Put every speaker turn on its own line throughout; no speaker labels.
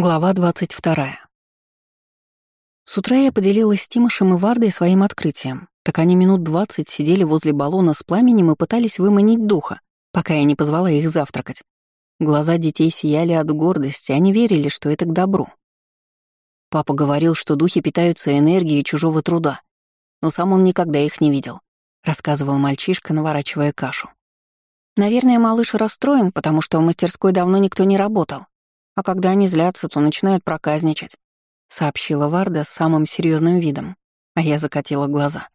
Глава 22. С утра я поделилась с Тимошем и Вардой своим открытием. Так они минут двадцать сидели возле баллона с пламенем и пытались выманить духа, пока я не позвала их завтракать. Глаза детей сияли от гордости, они верили, что это к добру. Папа говорил, что духи питаются энергией чужого труда, но сам он никогда их не видел, рассказывал мальчишка, наворачивая кашу. Наверное, малыш расстроен, потому что в мастерской давно никто не работал, а когда они злятся, то начинают проказничать», — сообщила Варда с самым серьезным видом, а я закатила глаза.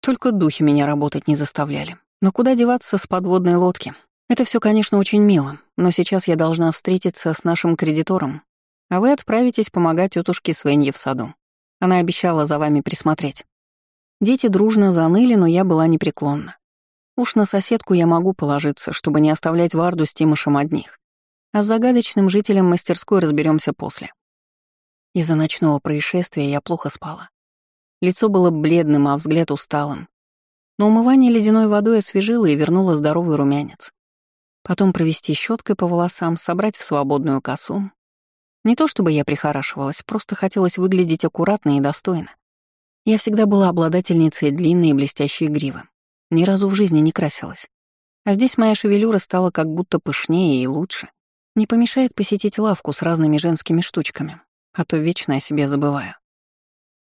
Только духи меня работать не заставляли. Но куда деваться с подводной лодки? Это все, конечно, очень мило, но сейчас я должна встретиться с нашим кредитором, а вы отправитесь помогать тетушке Свенье в саду. Она обещала за вами присмотреть. Дети дружно заныли, но я была непреклонна. Уж на соседку я могу положиться, чтобы не оставлять Варду с Тимошем одних. А с загадочным жителем мастерской разберемся после. Из-за ночного происшествия я плохо спала. Лицо было бледным, а взгляд усталым. Но умывание ледяной водой освежило и вернуло здоровый румянец. Потом провести щеткой по волосам, собрать в свободную косу. Не то чтобы я прихорашивалась, просто хотелось выглядеть аккуратно и достойно. Я всегда была обладательницей длинной и блестящей гривы. Ни разу в жизни не красилась. А здесь моя шевелюра стала как будто пышнее и лучше. Не помешает посетить лавку с разными женскими штучками, а то вечно о себе забываю.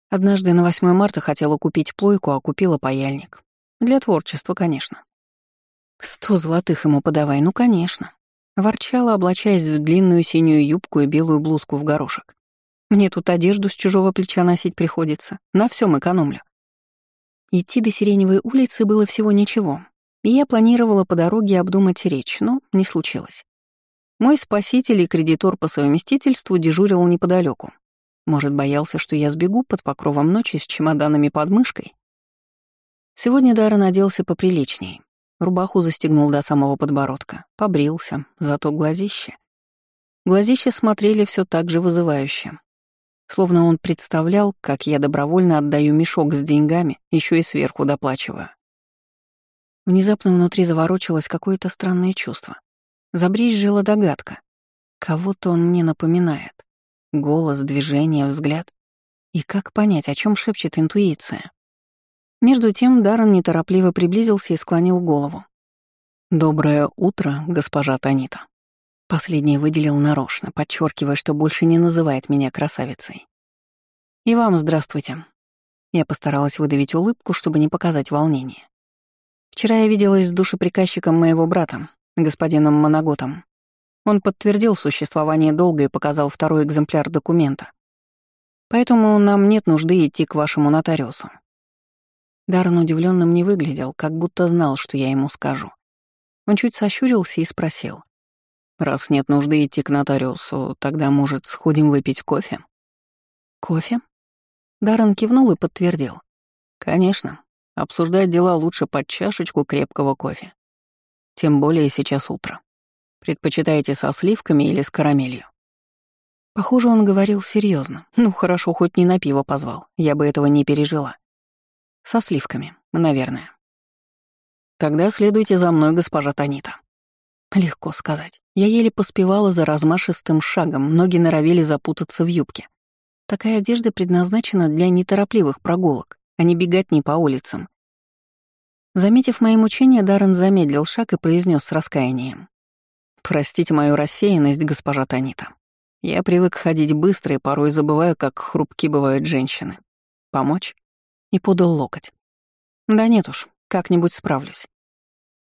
Однажды на 8 марта хотела купить плойку, а купила паяльник. Для творчества, конечно. Сто золотых ему подавай, ну, конечно. Ворчала, облачаясь в длинную синюю юбку и белую блузку в горошек. Мне тут одежду с чужого плеча носить приходится, на всем экономлю. Идти до Сиреневой улицы было всего ничего, и я планировала по дороге обдумать речь, но не случилось. Мой спаситель и кредитор по совместительству дежурил неподалеку. Может, боялся, что я сбегу под покровом ночи с чемоданами под мышкой? Сегодня Дара наделся поприличней. Рубаху застегнул до самого подбородка, побрился, зато глазище. Глазища смотрели все так же вызывающе. Словно он представлял, как я добровольно отдаю мешок с деньгами, еще и сверху доплачиваю. Внезапно внутри заворочилось какое-то странное чувство. Забрезжила догадка. Кого-то он мне напоминает. Голос, движение, взгляд. И как понять, о чем шепчет интуиция? Между тем Даррен неторопливо приблизился и склонил голову. «Доброе утро, госпожа Танита». Последний выделил нарочно, подчеркивая, что больше не называет меня красавицей. «И вам здравствуйте». Я постаралась выдавить улыбку, чтобы не показать волнения. Вчера я виделась с душеприказчиком моего брата, господином Моноготом. Он подтвердил существование долга и показал второй экземпляр документа. Поэтому нам нет нужды идти к вашему нотариусу. Даррен удивленным не выглядел, как будто знал, что я ему скажу. Он чуть сощурился и спросил. «Раз нет нужды идти к нотариусу, тогда, может, сходим выпить кофе?» «Кофе?» Даррен кивнул и подтвердил. «Конечно. Обсуждать дела лучше под чашечку крепкого кофе. Тем более сейчас утро. Предпочитаете со сливками или с карамелью? Похоже, он говорил серьезно. Ну, хорошо, хоть не на пиво позвал. Я бы этого не пережила. Со сливками, наверное. Тогда следуйте за мной, госпожа Танита. Легко сказать. Я еле поспевала за размашистым шагом, ноги норовили запутаться в юбке. Такая одежда предназначена для неторопливых прогулок, а не бегать не по улицам. Заметив мои мучения, Даррен замедлил шаг и произнес с раскаянием. «Простите мою рассеянность, госпожа Танита. Я привык ходить быстро и порой забываю, как хрупки бывают женщины. Помочь?» И подал локоть. «Да нет уж, как-нибудь справлюсь».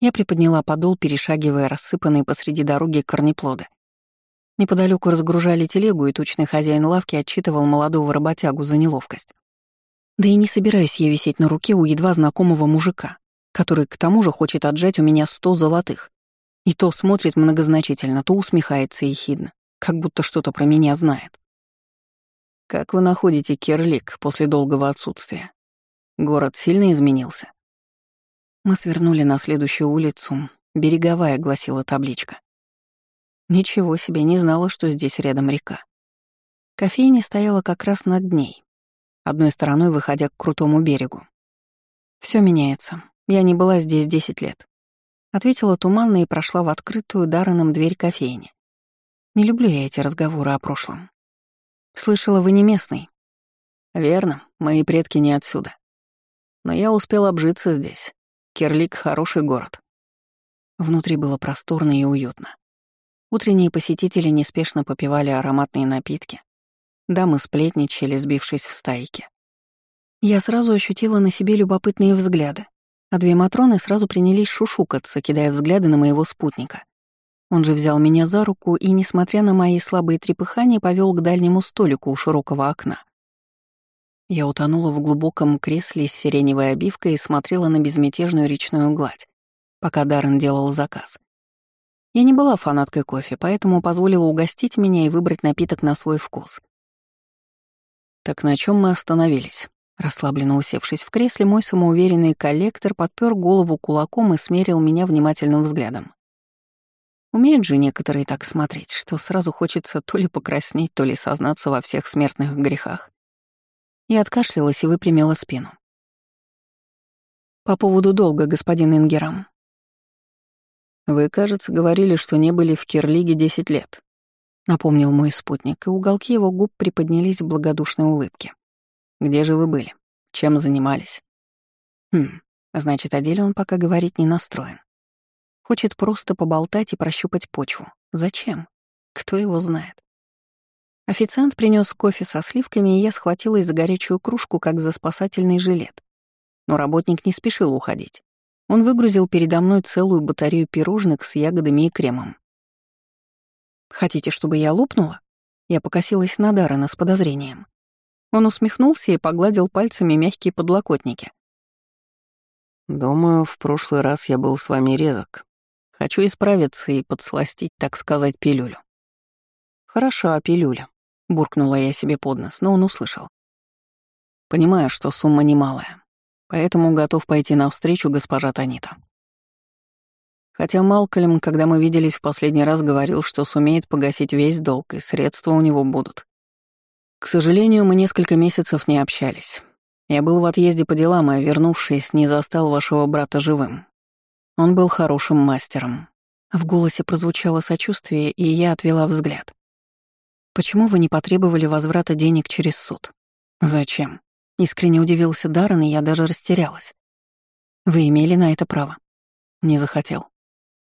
Я приподняла подол, перешагивая рассыпанные посреди дороги корнеплоды. Неподалеку разгружали телегу, и тучный хозяин лавки отчитывал молодого работягу за неловкость. Да и не собираюсь я висеть на руке у едва знакомого мужика, который к тому же хочет отжать у меня сто золотых. И то смотрит многозначительно, то усмехается ехидно, как будто что-то про меня знает. «Как вы находите Керлик после долгого отсутствия? Город сильно изменился?» Мы свернули на следующую улицу. «Береговая», — гласила табличка. Ничего себе, не знала, что здесь рядом река. Кофейня стояла как раз над ней, одной стороной выходя к крутому берегу. Все меняется. Я не была здесь десять лет. Ответила туманно и прошла в открытую Дарреном дверь кофейни. Не люблю я эти разговоры о прошлом. Слышала, вы не местный.
Верно, мои предки не отсюда. Но я успел обжиться здесь. Кирлик — хороший город.
Внутри было просторно и уютно. Утренние посетители неспешно попивали ароматные напитки. Дамы сплетничали, сбившись в стайки. Я сразу ощутила на себе любопытные взгляды, а две Матроны сразу принялись шушукаться, кидая взгляды на моего спутника. Он же взял меня за руку и, несмотря на мои слабые трепыхания, повел к дальнему столику у широкого окна. Я утонула в глубоком кресле с сиреневой обивкой и смотрела на безмятежную речную гладь, пока Даррен делал заказ. Я не была фанаткой кофе, поэтому позволила угостить меня и выбрать напиток на свой вкус.
«Так на чем мы остановились?»
Расслабленно усевшись в кресле, мой самоуверенный коллектор подпер голову кулаком и смерил меня внимательным взглядом. Умеют же некоторые так смотреть, что сразу хочется то ли покраснеть, то ли сознаться во всех смертных грехах. Я откашлялась и выпрямила спину. «По поводу долга, господин Ингерам».
«Вы, кажется, говорили, что не были в Кирлиге десять лет», — напомнил мой спутник, и уголки его губ приподнялись в благодушной улыбке. «Где же вы были? Чем занимались?»
«Хм, значит, о деле он пока говорить не настроен. Хочет просто поболтать и прощупать почву. Зачем? Кто его знает? Официант принес кофе со сливками, и я схватилась за горячую кружку, как за спасательный жилет. Но работник не спешил уходить. Он выгрузил передо мной целую батарею пирожных с ягодами и кремом. «Хотите, чтобы я лопнула?» Я покосилась на Даррена с подозрением. Он усмехнулся и погладил пальцами мягкие подлокотники.
«Думаю, в прошлый раз я был с вами резок. Хочу исправиться и подсластить, так сказать, пилюлю».
«Хорошо, а пилюля?» буркнула я себе под нос, но он услышал.
Понимаю, что сумма немалая, поэтому готов пойти навстречу госпожа Танита. Хотя Малкольм, когда мы виделись в последний раз, говорил, что сумеет погасить весь долг, и средства у него будут. К сожалению, мы несколько месяцев не общались. Я был в отъезде по делам, а вернувшись, не застал вашего брата живым. Он был хорошим мастером.
В голосе прозвучало сочувствие, и я отвела взгляд. Почему вы не потребовали возврата денег через суд?
Зачем?
Искренне удивился Даррен, и я даже растерялась. Вы имели на это право?
Не захотел.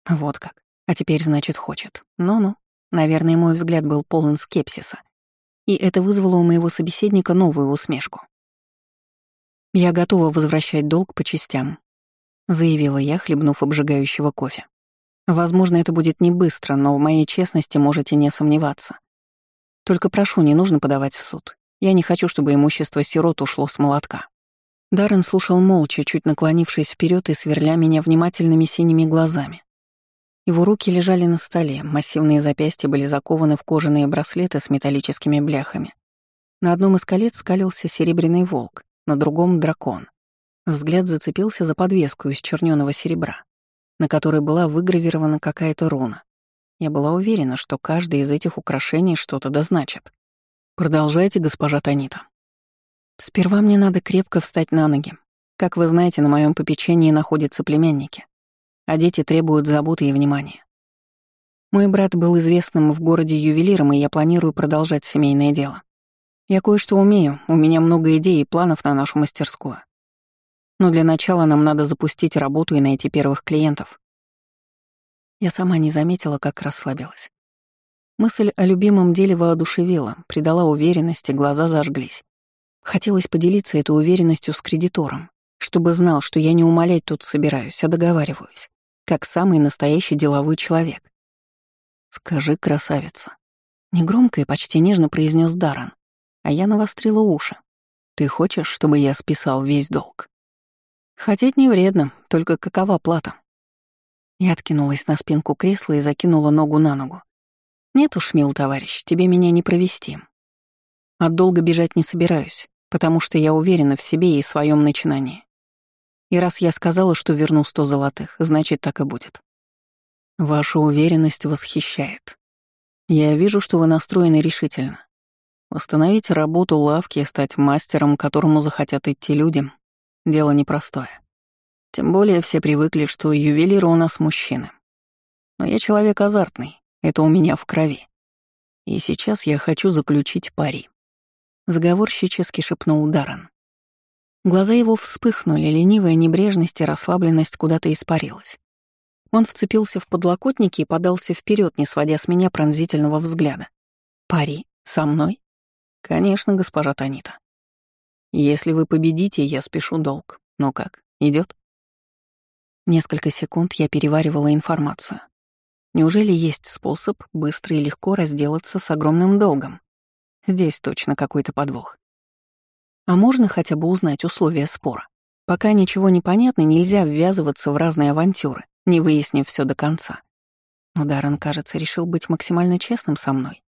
Вот как. А теперь, значит, хочет. Ну-ну. Наверное, мой взгляд был полон скепсиса. И это вызвало у моего собеседника новую усмешку. «Я готова возвращать долг по частям», — заявила я, хлебнув обжигающего кофе. «Возможно, это будет не быстро, но в моей честности можете не сомневаться. Только прошу, не нужно подавать в суд. Я не хочу, чтобы имущество сирот ушло с молотка». Даррен слушал молча, чуть наклонившись вперед и сверля меня внимательными синими глазами. Его руки лежали на столе, массивные запястья были закованы в кожаные браслеты с металлическими бляхами. На одном из колец скалился серебряный волк, на другом — дракон. Взгляд зацепился за подвеску из черненого серебра, на которой была выгравирована какая-то руна. Я была уверена, что каждое из этих украшений что-то дозначит. Продолжайте, госпожа Танита. Сперва мне надо крепко встать на ноги. Как вы знаете, на моем попечении находятся племянники, а дети требуют заботы и внимания. Мой брат был известным в городе ювелиром, и я планирую продолжать семейное дело. Я кое-что умею, у меня много идей и планов на нашу мастерскую. Но для начала нам надо запустить работу и найти первых клиентов. Я сама не заметила, как расслабилась. Мысль о любимом деле воодушевила, придала уверенности, глаза зажглись. Хотелось поделиться этой уверенностью с кредитором, чтобы знал, что я не умолять тут собираюсь, а договариваюсь, как самый настоящий деловой человек. «Скажи, красавица», — негромко и почти нежно произнес Даран, а я навострила уши. «Ты хочешь, чтобы я списал весь долг?» «Хотеть не вредно, только какова плата?» Я откинулась на спинку кресла и закинула ногу на ногу. «Нет уж, мил товарищ, тебе меня не провести. От долга бежать не собираюсь, потому что я уверена в себе и своем начинании. И раз я сказала, что верну сто золотых, значит, так и будет. Ваша уверенность восхищает. Я вижу, что вы настроены решительно. Восстановить работу лавки и стать мастером, к которому захотят идти людям — дело непростое. Тем более все привыкли, что ювелиры у нас мужчины. Но я человек азартный, это у меня в крови.
И сейчас я хочу заключить пари. Заговорщически шепнул Даррен. Глаза его вспыхнули, ленивая небрежность и расслабленность куда-то испарилась. Он вцепился в подлокотники и подался вперед, не сводя с меня пронзительного взгляда. «Пари? Со мной?» «Конечно, госпожа Танита. Если вы победите, я спешу долг. Ну как, идет? Несколько секунд я переваривала информацию. Неужели есть способ быстро и легко разделаться с огромным долгом? Здесь точно какой-то подвох. А можно хотя бы узнать условия спора? Пока ничего не понятно, нельзя ввязываться в разные авантюры, не выяснив все до конца. Но Даррен, кажется, решил быть максимально честным со мной.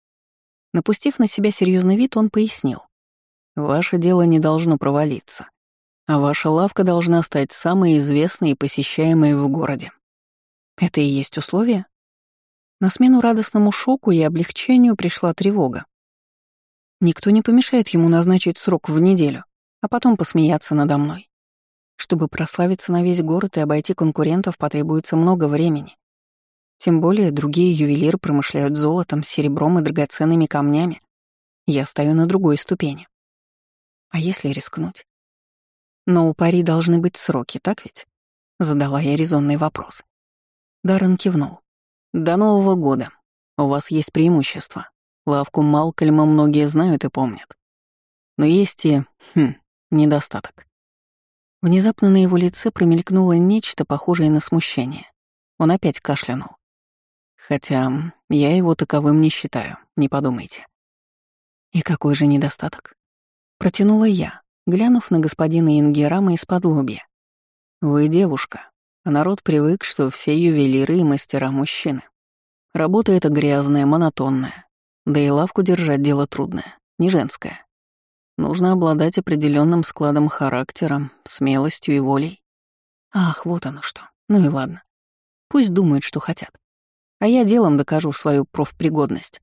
Напустив на себя серьезный вид, он пояснил. «Ваше дело не должно провалиться, а ваша лавка должна стать самой известной и посещаемой в городе». Это и есть условие? На смену радостному шоку и облегчению пришла тревога. Никто не помешает ему назначить срок в неделю, а потом посмеяться надо мной. Чтобы прославиться на весь город и обойти конкурентов, потребуется много времени. Тем более другие ювелиры промышляют золотом, серебром и драгоценными камнями. Я стою на другой ступени. А если рискнуть? Но у пари должны быть сроки, так ведь? Задала я резонный вопрос. Даррен кивнул. До Нового года. У вас есть преимущество. Лавку Малкольма многие знают и помнят. Но есть и, хм, недостаток. Внезапно на его лице промелькнуло нечто похожее на смущение. Он опять кашлянул. Хотя я его таковым не считаю, не подумайте. И какой же недостаток? Протянула я, глянув на господина Ингерама из-под лобья. Вы девушка, а народ привык, что все ювелиры и мастера мужчины. Работа эта грязная, монотонная. Да и лавку держать дело трудное, не женское. Нужно обладать определенным складом характера, смелостью и волей. Ах, вот оно что. Ну и ладно. Пусть думают, что хотят. А я делом докажу свою профпригодность.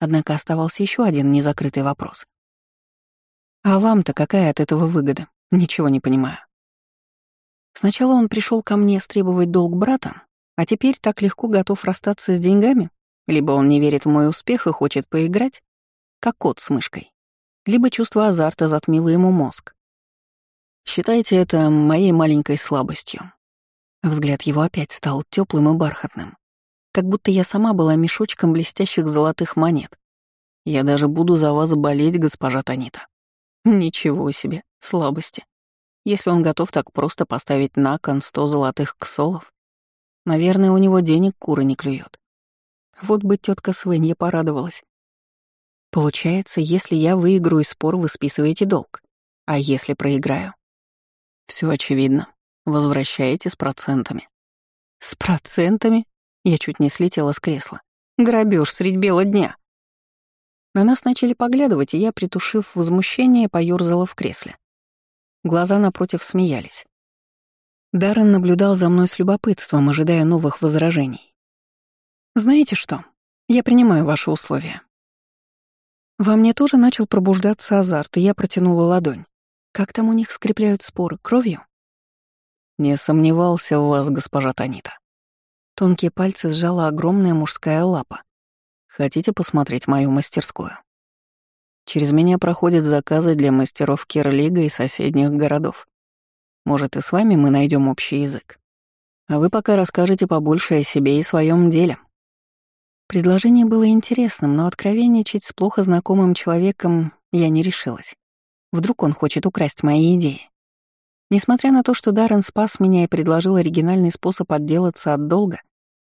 Однако оставался еще один незакрытый вопрос. А вам-то какая от этого выгода? Ничего не понимаю. Сначала он пришел ко мне стребовать долг брата, а теперь так легко готов расстаться с деньгами? Либо он не верит в мой успех и хочет поиграть, как кот с мышкой, либо чувство азарта затмило ему мозг. Считайте это моей маленькой слабостью. Взгляд его опять стал теплым и бархатным, как будто я сама была мешочком блестящих золотых монет. Я даже буду за вас болеть, госпожа Танита. Ничего себе, слабости. Если он готов так просто поставить на кон сто золотых ксолов, наверное, у него денег куры не клюет. Вот бы тетка Свенья порадовалась. Получается, если я выиграю спор, вы списываете долг. А если проиграю? Все очевидно. Возвращаете с процентами. С процентами? Я чуть не слетела с кресла. Грабеж средь бела дня. На нас начали поглядывать, и я, притушив возмущение, поёрзала в кресле. Глаза напротив смеялись. Даррен наблюдал за мной с любопытством, ожидая новых возражений. «Знаете что? Я принимаю ваши условия». Во мне тоже начал пробуждаться азарт, и я протянула ладонь. Как там у них скрепляют споры? Кровью? Не сомневался в вас, госпожа Танита. Тонкие пальцы сжала огромная мужская лапа. Хотите посмотреть мою мастерскую? Через меня проходят заказы для мастеров Кирлига и соседних городов. Может, и с вами мы найдем общий язык. А вы пока расскажете побольше о себе и своем деле. Предложение было интересным, но откровенничать с плохо знакомым человеком я не решилась. Вдруг он хочет украсть мои идеи. Несмотря на то, что Даррен спас меня и предложил оригинальный способ отделаться от долга,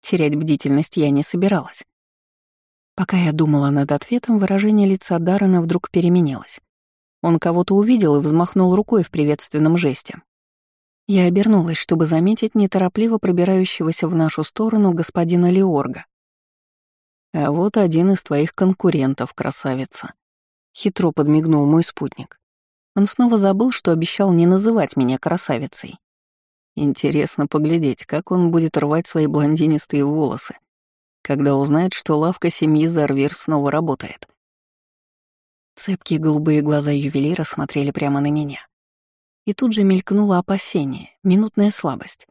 терять бдительность я не собиралась. Пока я думала над ответом, выражение лица Даррена вдруг переменилось. Он кого-то увидел и взмахнул рукой в приветственном жесте. Я обернулась, чтобы заметить неторопливо пробирающегося в нашу сторону господина Леорга. «А вот один из твоих конкурентов, красавица», — хитро подмигнул мой спутник. Он снова забыл, что обещал не называть меня красавицей. Интересно поглядеть, как он будет рвать свои блондинистые волосы, когда узнает, что лавка семьи Зарвир снова работает. Цепкие голубые глаза ювелира смотрели прямо на меня. И тут же мелькнуло опасение, минутная слабость.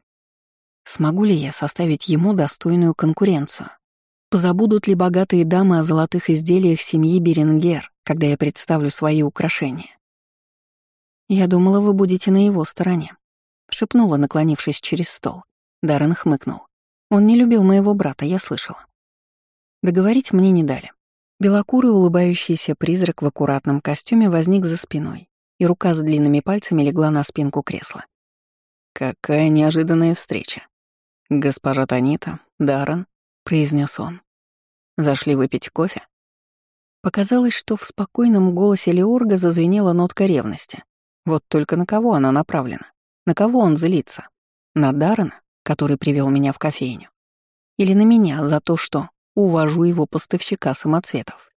Смогу ли я составить ему достойную конкуренцию?
Позабудут ли богатые дамы о золотых изделиях семьи Беренгер, когда я представлю свои украшения? «Я думала, вы будете на его стороне», — шепнула, наклонившись через стол. Даррен хмыкнул. Он не любил моего брата, я слышала. Договорить мне не дали. Белокурый улыбающийся призрак в аккуратном костюме возник за спиной, и рука с длинными пальцами легла на спинку кресла. «Какая неожиданная встреча. Госпожа Танита, Даррен, произнес он. Зашли выпить кофе. Показалось, что в спокойном голосе Леорга зазвенела нотка ревности. Вот только на кого она направлена? На кого он злится? На Даррена, который привел меня в кофейню? Или на меня за то, что увожу его поставщика самоцветов?